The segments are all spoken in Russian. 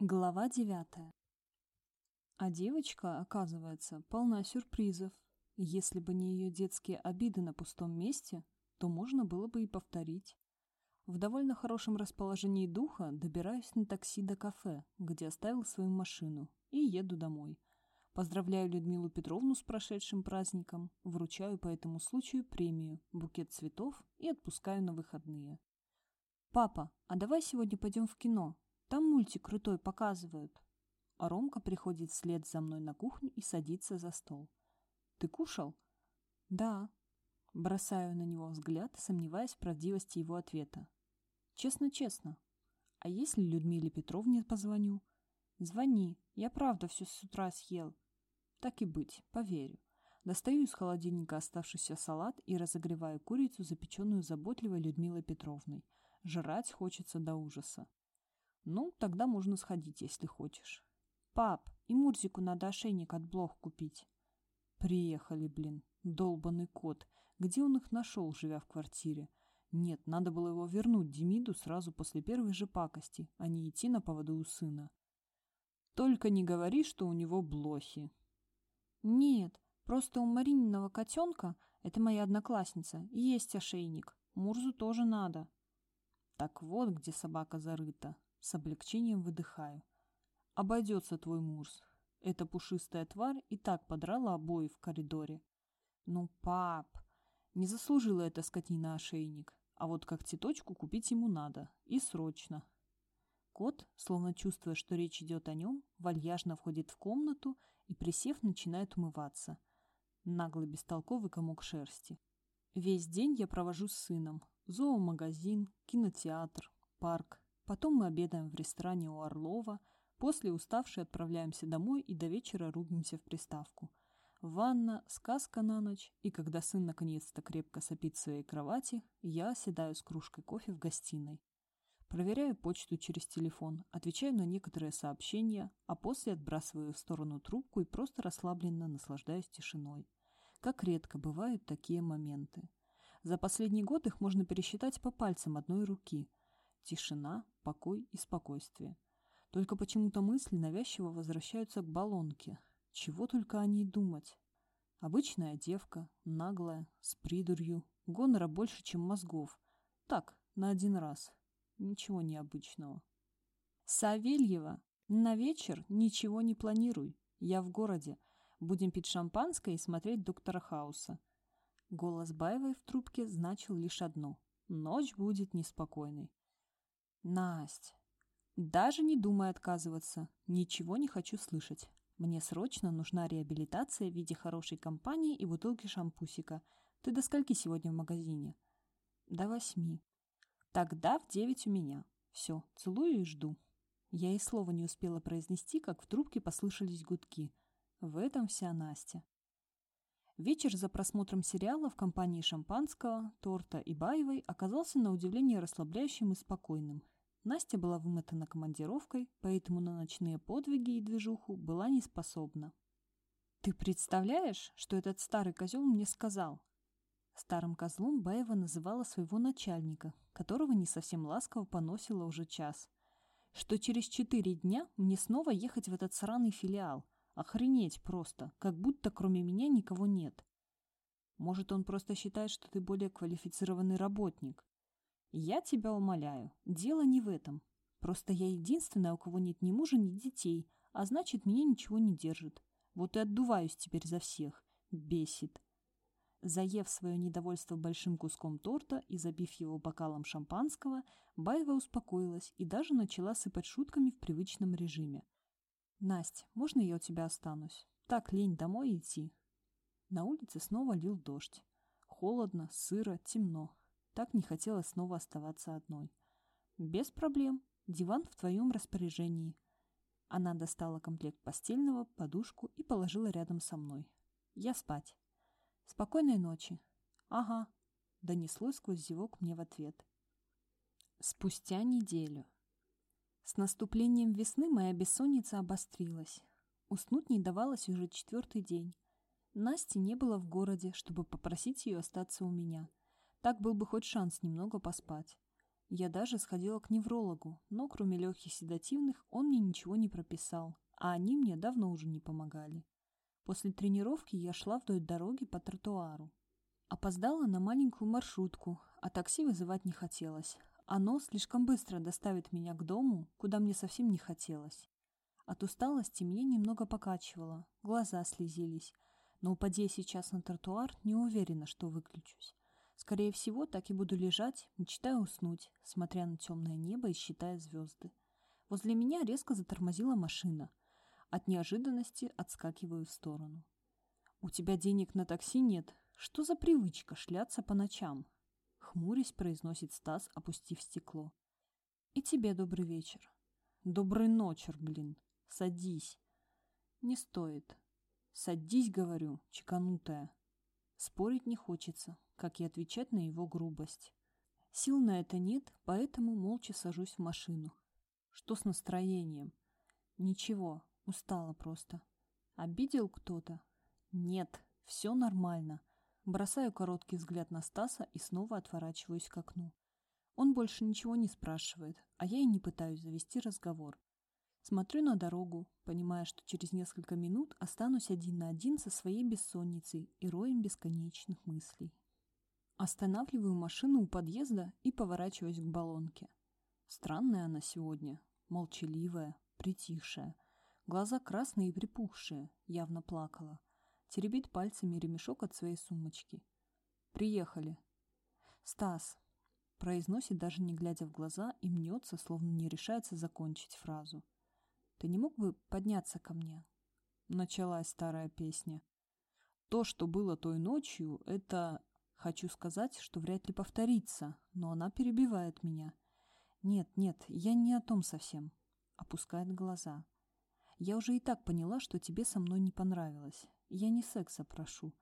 Глава девятая. А девочка, оказывается, полна сюрпризов. Если бы не ее детские обиды на пустом месте, то можно было бы и повторить. В довольно хорошем расположении духа добираюсь на такси до кафе, где оставил свою машину, и еду домой. Поздравляю Людмилу Петровну с прошедшим праздником, вручаю по этому случаю премию, букет цветов и отпускаю на выходные. «Папа, а давай сегодня пойдем в кино? Там мультик крутой показывают». А Ромка приходит вслед за мной на кухню и садится за стол. «Ты кушал?» «Да». Бросаю на него взгляд, сомневаясь в правдивости его ответа. «Честно-честно. А если Людмиле Петровне позвоню?» «Звони. Я правда все с утра съел». «Так и быть, поверю». Достаю из холодильника оставшийся салат и разогреваю курицу, запеченную заботливой Людмилой Петровной. Жрать хочется до ужаса. Ну, тогда можно сходить, если хочешь. Пап, и Мурзику надо ошейник от блох купить. Приехали, блин, долбанный кот. Где он их нашел, живя в квартире? Нет, надо было его вернуть Демиду сразу после первой же пакости, а не идти на поводу у сына. Только не говори, что у него блохи. Нет, просто у Марининого котенка, это моя одноклассница, есть ошейник. Мурзу тоже надо. Так вот, где собака зарыта. С облегчением выдыхаю. Обойдется твой Мурс. Эта пушистая тварь и так подрала обои в коридоре. Ну, пап, не заслужила эта скотина ошейник. А вот как цветочку купить ему надо. И срочно. Кот, словно чувствуя, что речь идет о нем, вальяжно входит в комнату и, присев, начинает умываться. Наглый бестолковый комок шерсти. Весь день я провожу с сыном. Зоомагазин, кинотеатр, парк. Потом мы обедаем в ресторане у Орлова. После уставшие отправляемся домой и до вечера рубимся в приставку. Ванна, сказка на ночь, и когда сын наконец-то крепко сопит в своей кровати, я оседаю с кружкой кофе в гостиной. Проверяю почту через телефон, отвечаю на некоторые сообщения, а после отбрасываю в сторону трубку и просто расслабленно наслаждаюсь тишиной. Как редко бывают такие моменты. За последний год их можно пересчитать по пальцам одной руки. Тишина, покой и спокойствие. Только почему-то мысли навязчиво возвращаются к баллонке. Чего только о ней думать. Обычная девка, наглая, с придурью, гонора больше, чем мозгов. Так, на один раз. Ничего необычного. Савельева, на вечер ничего не планируй. Я в городе. Будем пить шампанское и смотреть доктора Хауса. Голос Баевой в трубке значил лишь одно. Ночь будет неспокойной. Насть. Даже не думай отказываться. Ничего не хочу слышать. Мне срочно нужна реабилитация в виде хорошей компании и бутылки шампусика. Ты до скольки сегодня в магазине? До восьми. Тогда в девять у меня. Все, целую и жду. Я и слова не успела произнести, как в трубке послышались гудки. В этом вся Настя. Вечер за просмотром сериала в компании шампанского, торта и Баевой оказался на удивление расслабляющим и спокойным. Настя была вымотана командировкой, поэтому на ночные подвиги и движуху была не способна. «Ты представляешь, что этот старый козел мне сказал?» Старым козлом Баева называла своего начальника, которого не совсем ласково поносила уже час. «Что через четыре дня мне снова ехать в этот сраный филиал – Охренеть просто, как будто кроме меня никого нет. Может, он просто считает, что ты более квалифицированный работник. Я тебя умоляю, дело не в этом. Просто я единственная, у кого нет ни мужа, ни детей, а значит, меня ничего не держит. Вот и отдуваюсь теперь за всех. Бесит. Заев свое недовольство большим куском торта и забив его бокалом шампанского, Баева успокоилась и даже начала сыпать шутками в привычном режиме. «Насть, можно я у тебя останусь? Так лень домой идти». На улице снова лил дождь. Холодно, сыро, темно. Так не хотелось снова оставаться одной. «Без проблем. Диван в твоем распоряжении». Она достала комплект постельного, подушку и положила рядом со мной. «Я спать». «Спокойной ночи». «Ага», — донеслось сквозь зевок мне в ответ. Спустя неделю. С наступлением весны моя бессонница обострилась. Уснуть не давалось уже четвертый день. Насти не было в городе, чтобы попросить ее остаться у меня. Так был бы хоть шанс немного поспать. Я даже сходила к неврологу, но кроме легких седативных он мне ничего не прописал, а они мне давно уже не помогали. После тренировки я шла вдоль дороги по тротуару. Опоздала на маленькую маршрутку, а такси вызывать не хотелось. Оно слишком быстро доставит меня к дому, куда мне совсем не хотелось. От усталости меня немного покачивало, глаза слезились. Но упадя сейчас на тротуар, не уверена, что выключусь. Скорее всего, так и буду лежать, мечтая уснуть, смотря на темное небо и считая звезды. Возле меня резко затормозила машина. От неожиданности отскакиваю в сторону. «У тебя денег на такси нет? Что за привычка шляться по ночам?» Хмурясь, произносит Стас, опустив стекло. «И тебе добрый вечер». «Добрый ночер, блин. Садись». «Не стоит». «Садись, говорю, чеканутая». Спорить не хочется, как и отвечать на его грубость. Сил на это нет, поэтому молча сажусь в машину. Что с настроением? Ничего, устала просто. Обидел кто-то? Нет, все нормально. Бросаю короткий взгляд на Стаса и снова отворачиваюсь к окну. Он больше ничего не спрашивает, а я и не пытаюсь завести разговор. Смотрю на дорогу, понимая, что через несколько минут останусь один на один со своей бессонницей и роем бесконечных мыслей. Останавливаю машину у подъезда и поворачиваюсь к баллонке. Странная она сегодня, молчаливая, притихшая. Глаза красные и припухшие, явно плакала. Теребит пальцами ремешок от своей сумочки. «Приехали». «Стас», — произносит, даже не глядя в глаза, и мнется, словно не решается закончить фразу. «Ты не мог бы подняться ко мне?» Началась старая песня. То, что было той ночью, это... Хочу сказать, что вряд ли повторится, но она перебивает меня. Нет, нет, я не о том совсем. Опускает глаза. Я уже и так поняла, что тебе со мной не понравилось. Я не секса прошу.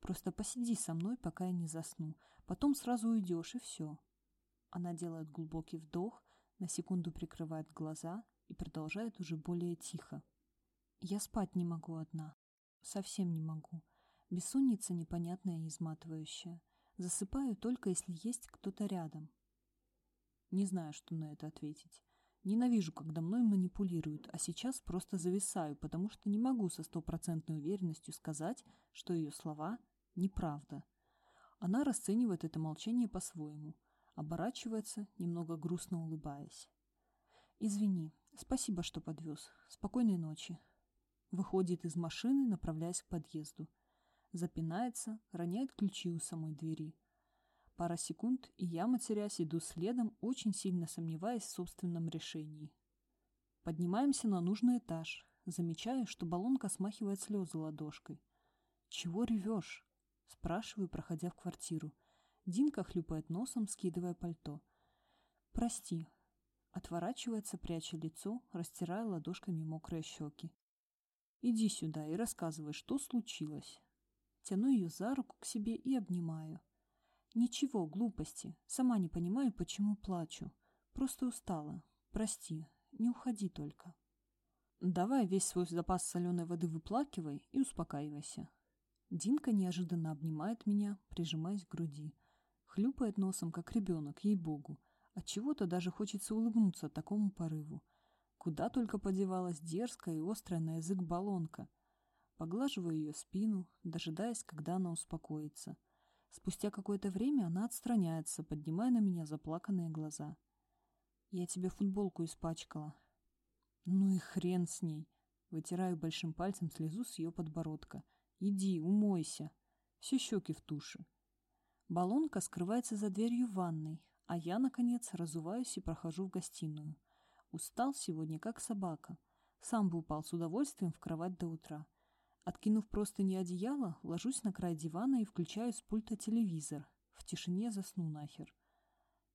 Просто посиди со мной, пока я не засну. Потом сразу уйдешь, и все. Она делает глубокий вдох, на секунду прикрывает глаза и продолжает уже более тихо. Я спать не могу одна. Совсем не могу. Бессонница непонятная и изматывающая. Засыпаю только, если есть кто-то рядом. Не знаю, что на это ответить. Ненавижу, когда мной манипулируют, а сейчас просто зависаю, потому что не могу со стопроцентной уверенностью сказать, что ее слова – неправда. Она расценивает это молчание по-своему, оборачивается, немного грустно улыбаясь. «Извини, спасибо, что подвез. Спокойной ночи». Выходит из машины, направляясь к подъезду. Запинается, роняет ключи у самой двери. Пара секунд, и я, матерясь, иду следом, очень сильно сомневаясь в собственном решении. Поднимаемся на нужный этаж. Замечаю, что баллонка смахивает слезы ладошкой. «Чего ревешь?» Спрашиваю, проходя в квартиру. Динка хлюпает носом, скидывая пальто. «Прости». Отворачивается, пряча лицо, растирая ладошками мокрые щеки. «Иди сюда и рассказывай, что случилось». Тяну ее за руку к себе и обнимаю. Ничего, глупости. Сама не понимаю, почему плачу. Просто устала. Прости, не уходи только. Давай весь свой запас соленой воды выплакивай и успокаивайся. Динка неожиданно обнимает меня, прижимаясь к груди. Хлюпает носом, как ребенок, ей-богу. Отчего-то даже хочется улыбнуться такому порыву. Куда только подевалась дерзкая и острая на язык баллонка. Поглаживаю ее спину, дожидаясь, когда она успокоится. — Спустя какое-то время она отстраняется, поднимая на меня заплаканные глаза. «Я тебе футболку испачкала». «Ну и хрен с ней!» Вытираю большим пальцем слезу с ее подбородка. «Иди, умойся!» Все щеки в туши. Баллонка скрывается за дверью ванной, а я, наконец, разуваюсь и прохожу в гостиную. Устал сегодня, как собака. Сам бы упал с удовольствием в кровать до утра. Откинув просто не одеяло, ложусь на край дивана и включаю с пульта телевизор. В тишине засну нахер.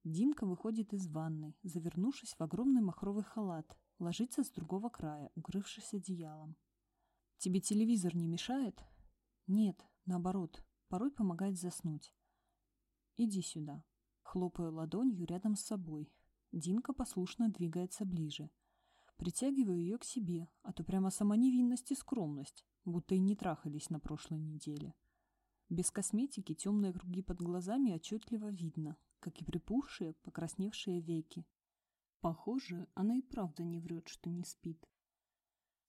Динка выходит из ванной, завернувшись в огромный махровый халат, ложится с другого края, укрывшись одеялом. «Тебе телевизор не мешает?» «Нет, наоборот, порой помогает заснуть». «Иди сюда». Хлопаю ладонью рядом с собой. Динка послушно двигается ближе. Притягиваю ее к себе, а то прямо сама невинность и скромность будто и не трахались на прошлой неделе. Без косметики темные круги под глазами отчетливо видно. как и припухшие, покрасневшие веки. Похоже, она и правда не врет, что не спит.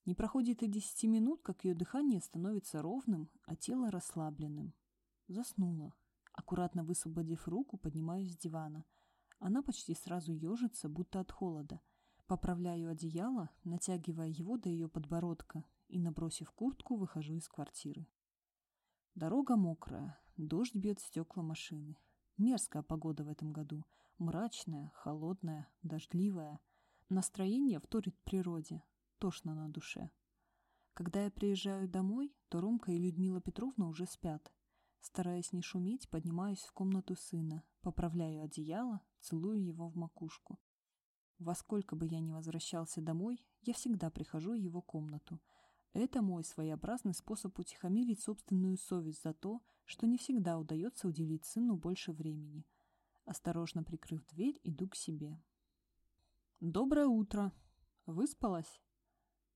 Не проходит и десяти минут, как ее дыхание становится ровным, а тело расслабленным. Заснула. Аккуратно высвободив руку, поднимаюсь с дивана. Она почти сразу ежится, будто от холода. Поправляю одеяло, натягивая его до ее подбородка и, набросив куртку, выхожу из квартиры. Дорога мокрая, дождь бьет стекла машины. Мерзкая погода в этом году. Мрачная, холодная, дождливая. Настроение вторит природе. Тошно на душе. Когда я приезжаю домой, то Ромка и Людмила Петровна уже спят. Стараясь не шуметь, поднимаюсь в комнату сына, поправляю одеяло, целую его в макушку. Во сколько бы я ни возвращался домой, я всегда прихожу в его комнату. Это мой своеобразный способ утихомирить собственную совесть за то, что не всегда удается уделить сыну больше времени. Осторожно прикрыв дверь, иду к себе. «Доброе утро! Выспалась?»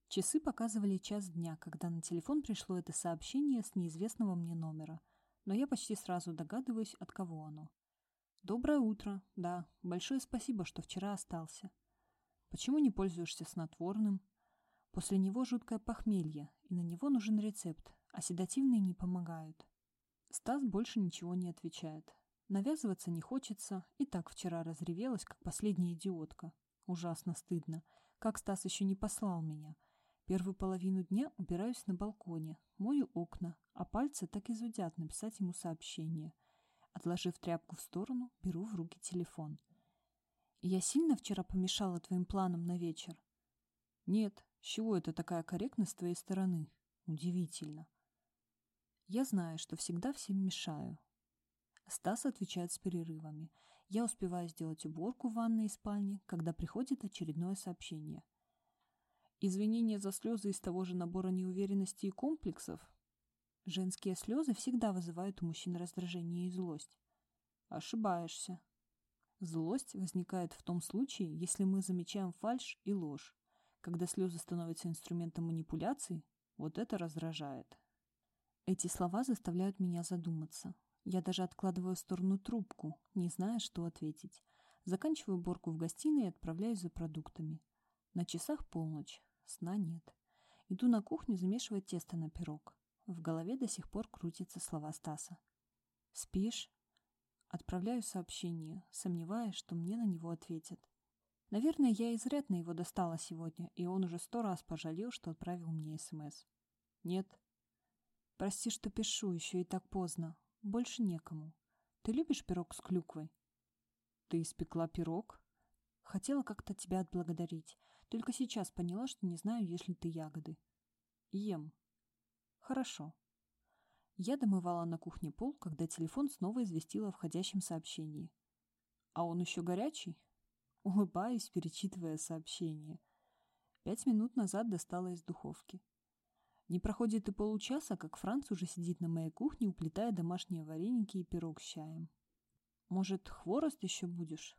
Часы показывали час дня, когда на телефон пришло это сообщение с неизвестного мне номера – но я почти сразу догадываюсь, от кого оно. «Доброе утро. Да, большое спасибо, что вчера остался. Почему не пользуешься снотворным? После него жуткое похмелье, и на него нужен рецепт, а седативные не помогают». Стас больше ничего не отвечает. Навязываться не хочется, и так вчера разревелась, как последняя идиотка. Ужасно стыдно. Как Стас еще не послал меня – Первую половину дня убираюсь на балконе, мою окна, а пальцы так и зудят написать ему сообщение. Отложив тряпку в сторону, беру в руки телефон. «Я сильно вчера помешала твоим планам на вечер?» «Нет, с чего это такая корректность с твоей стороны? Удивительно». «Я знаю, что всегда всем мешаю». Стас отвечает с перерывами. Я успеваю сделать уборку в ванной и спальне, когда приходит очередное сообщение. Извинения за слезы из того же набора неуверенности и комплексов? Женские слезы всегда вызывают у мужчин раздражение и злость. Ошибаешься. Злость возникает в том случае, если мы замечаем фальшь и ложь. Когда слезы становятся инструментом манипуляции, вот это раздражает. Эти слова заставляют меня задуматься. Я даже откладываю в сторону трубку, не зная, что ответить. Заканчиваю уборку в гостиной и отправляюсь за продуктами. На часах полночь. Сна нет. Иду на кухню замешивать тесто на пирог. В голове до сих пор крутятся слова Стаса. «Спишь?» Отправляю сообщение, сомневаясь, что мне на него ответят. Наверное, я изрядно его достала сегодня, и он уже сто раз пожалел, что отправил мне СМС. «Нет». «Прости, что пишу, еще и так поздно. Больше некому. Ты любишь пирог с клюквой?» «Ты испекла пирог?» «Хотела как-то тебя отблагодарить. Только сейчас поняла, что не знаю, есть ли ты ягоды. Ем. Хорошо. Я домывала на кухне пол, когда телефон снова известил о входящем сообщении. А он еще горячий? Улыбаюсь, перечитывая сообщение. Пять минут назад достала из духовки. Не проходит и получаса, как Франц уже сидит на моей кухне, уплетая домашние вареники и пирог с чаем. Может, хворост еще будешь?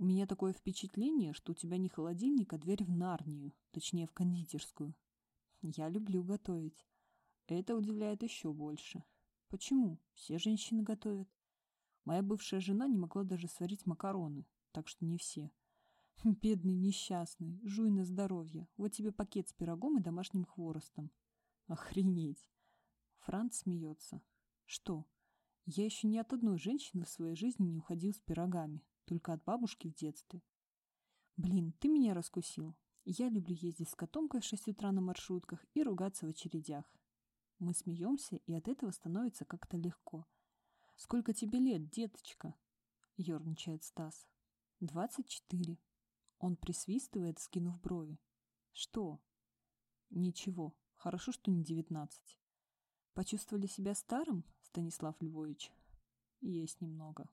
У меня такое впечатление, что у тебя не холодильник, а дверь в Нарнию, точнее в кондитерскую. Я люблю готовить. Это удивляет еще больше. Почему? Все женщины готовят. Моя бывшая жена не могла даже сварить макароны, так что не все. Бедный несчастный, жуй на здоровье. Вот тебе пакет с пирогом и домашним хворостом. Охренеть. Франц смеется. Что? Я еще ни от одной женщины в своей жизни не уходил с пирогами только от бабушки в детстве. Блин, ты меня раскусил. Я люблю ездить с котомкой в 6 утра на маршрутках и ругаться в очередях. Мы смеемся, и от этого становится как-то легко. «Сколько тебе лет, деточка?» — ерничает Стас. «Двадцать четыре». Он присвистывает, скинув брови. «Что?» «Ничего. Хорошо, что не девятнадцать». «Почувствовали себя старым, Станислав Львович?» «Есть немного».